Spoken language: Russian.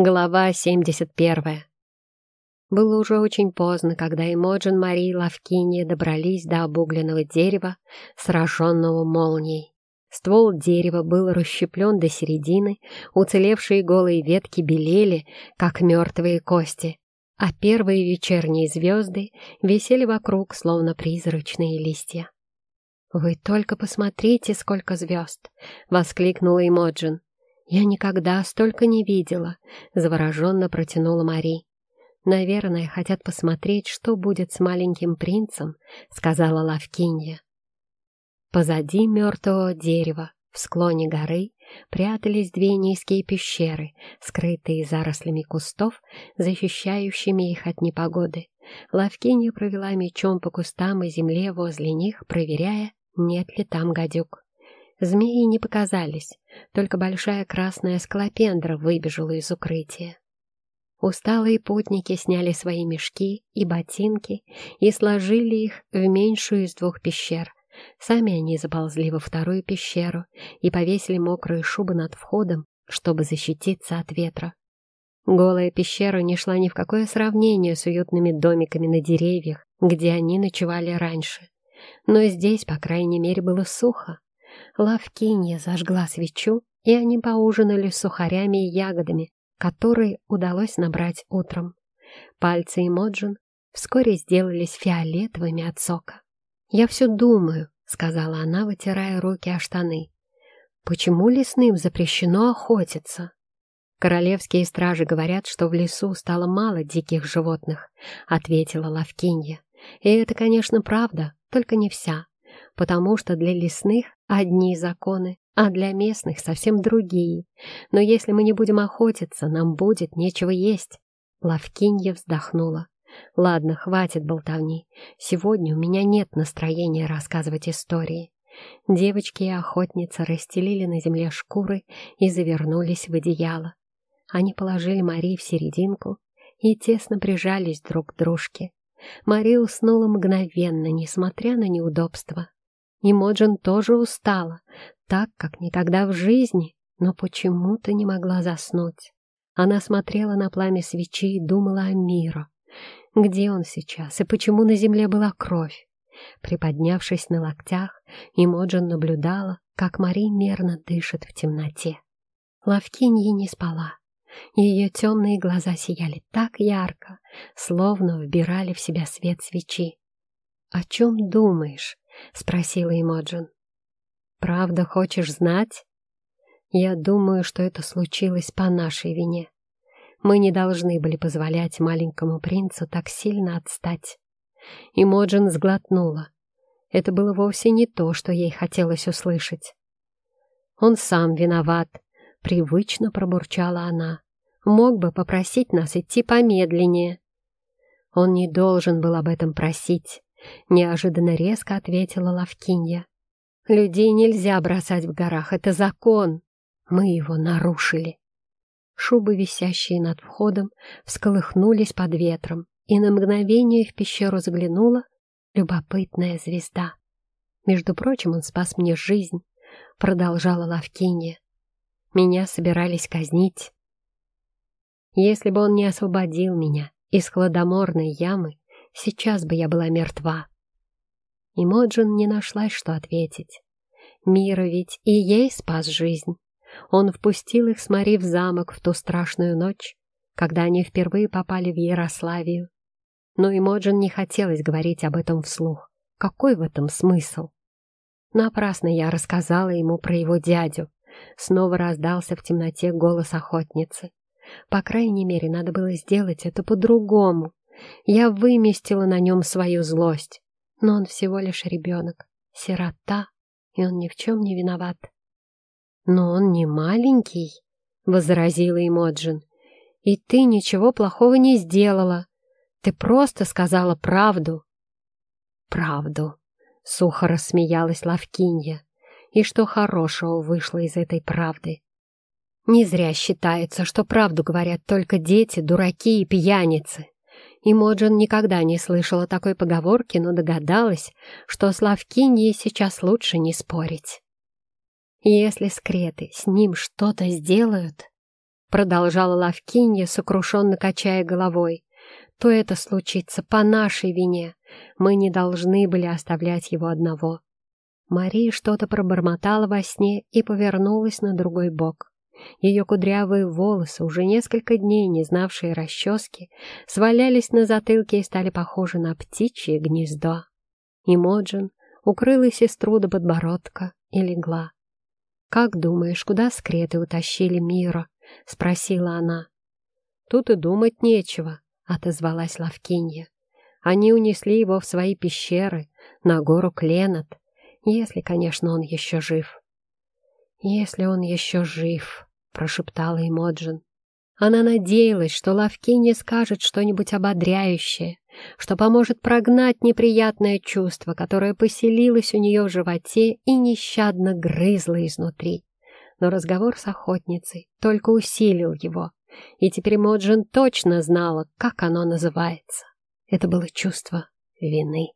Глава 71. Было уже очень поздно, когда Эмоджин, Мари и Лавкиния добрались до обугленного дерева, сраженного молнией. Ствол дерева был расщеплен до середины, уцелевшие голые ветки белели, как мертвые кости, а первые вечерние звезды висели вокруг, словно призрачные листья. «Вы только посмотрите, сколько звезд!» — воскликнула Эмоджин. «Я никогда столько не видела», — завороженно протянула Мари. «Наверное, хотят посмотреть, что будет с маленьким принцем», — сказала Лавкинья. Позади мертвого дерева, в склоне горы, прятались две низкие пещеры, скрытые зарослями кустов, защищающими их от непогоды. Лавкинья провела мечом по кустам и земле возле них, проверяя, нет ли там гадюк. Змеи не показались, только большая красная скалопендра выбежала из укрытия. Усталые путники сняли свои мешки и ботинки и сложили их в меньшую из двух пещер. Сами они заползли во вторую пещеру и повесили мокрые шубы над входом, чтобы защититься от ветра. Голая пещера не шла ни в какое сравнение с уютными домиками на деревьях, где они ночевали раньше. Но здесь, по крайней мере, было сухо. Лавкинья зажгла свечу, и они поужинали сухарями и ягодами, которые удалось набрать утром. Пальцы Эмоджин вскоре сделались фиолетовыми от сока. «Я все думаю», — сказала она, вытирая руки о штаны. «Почему лесным запрещено охотиться?» «Королевские стражи говорят, что в лесу стало мало диких животных», — ответила Лавкинья. «И это, конечно, правда, только не вся потому что для лесных одни законы, а для местных совсем другие. Но если мы не будем охотиться, нам будет нечего есть. Лавкинья вздохнула. Ладно, хватит болтовни. Сегодня у меня нет настроения рассказывать истории. Девочки и охотница расстелили на земле шкуры и завернулись в одеяло. Они положили Мари в серединку и тесно прижались друг к дружке. Мари уснула мгновенно, несмотря на неудобства. И Моджин тоже устала, так, как никогда в жизни, но почему-то не могла заснуть. Она смотрела на пламя свечи и думала о Миро. Где он сейчас и почему на земле была кровь? Приподнявшись на локтях, Имоджин наблюдала, как Мари мерно дышит в темноте. Лавкинья не спала. Ее темные глаза сияли так ярко, словно вбирали в себя свет свечи. «О чем думаешь?» — спросила Имоджин. «Правда хочешь знать?» «Я думаю, что это случилось по нашей вине. Мы не должны были позволять маленькому принцу так сильно отстать». Имоджин сглотнула. Это было вовсе не то, что ей хотелось услышать. «Он сам виноват», — привычно пробурчала она. «Мог бы попросить нас идти помедленнее». Он не должен был об этом просить. — неожиданно резко ответила Лавкинья. «Людей нельзя бросать в горах, это закон. Мы его нарушили». Шубы, висящие над входом, всколыхнулись под ветром, и на мгновение в пещеру заглянула любопытная звезда. «Между прочим, он спас мне жизнь», — продолжала Лавкинья. «Меня собирались казнить. Если бы он не освободил меня из хладоморной ямы, Сейчас бы я была мертва. И Моджин не нашлась, что ответить. Мира ведь и ей спас жизнь. Он впустил их с Мари в замок в ту страшную ночь, когда они впервые попали в Ярославию. Но и Моджин не хотелось говорить об этом вслух. Какой в этом смысл? Напрасно я рассказала ему про его дядю. Снова раздался в темноте голос охотницы. По крайней мере, надо было сделать это по-другому. Я выместила на нем свою злость. Но он всего лишь ребенок, сирота, и он ни в чем не виноват. «Но он не маленький», — возразила Эмоджин. «И ты ничего плохого не сделала. Ты просто сказала правду». «Правду», — сухо рассмеялась Лавкинья. «И что хорошего вышло из этой правды?» «Не зря считается, что правду говорят только дети, дураки и пьяницы» и Моджин никогда не слышала такой поговорки, но догадалась, что с Лавкиньей сейчас лучше не спорить. Если скреты с ним что-то сделают, продолжала Лавкинья, сокрушенно качая головой, то это случится по нашей вине. Мы не должны были оставлять его одного. Мария что-то пробормотала во сне и повернулась на другой бок. Ее кудрявые волосы, уже несколько дней не знавшие расчески, свалялись на затылке и стали похожи на птичье гнездо. Имоджин укрыла сестру до подбородка и легла. «Как думаешь, куда скреты утащили Мира?» — спросила она. «Тут и думать нечего», — отозвалась Лавкинья. «Они унесли его в свои пещеры, на гору Кленот, если, конечно, он еще жив». «Если он еще жив», — прошептала Имоджин. Она надеялась, что Лавкинья скажет что-нибудь ободряющее, что поможет прогнать неприятное чувство, которое поселилось у нее в животе и нещадно грызло изнутри. Но разговор с охотницей только усилил его, и теперь Моджин точно знала, как оно называется. Это было чувство вины.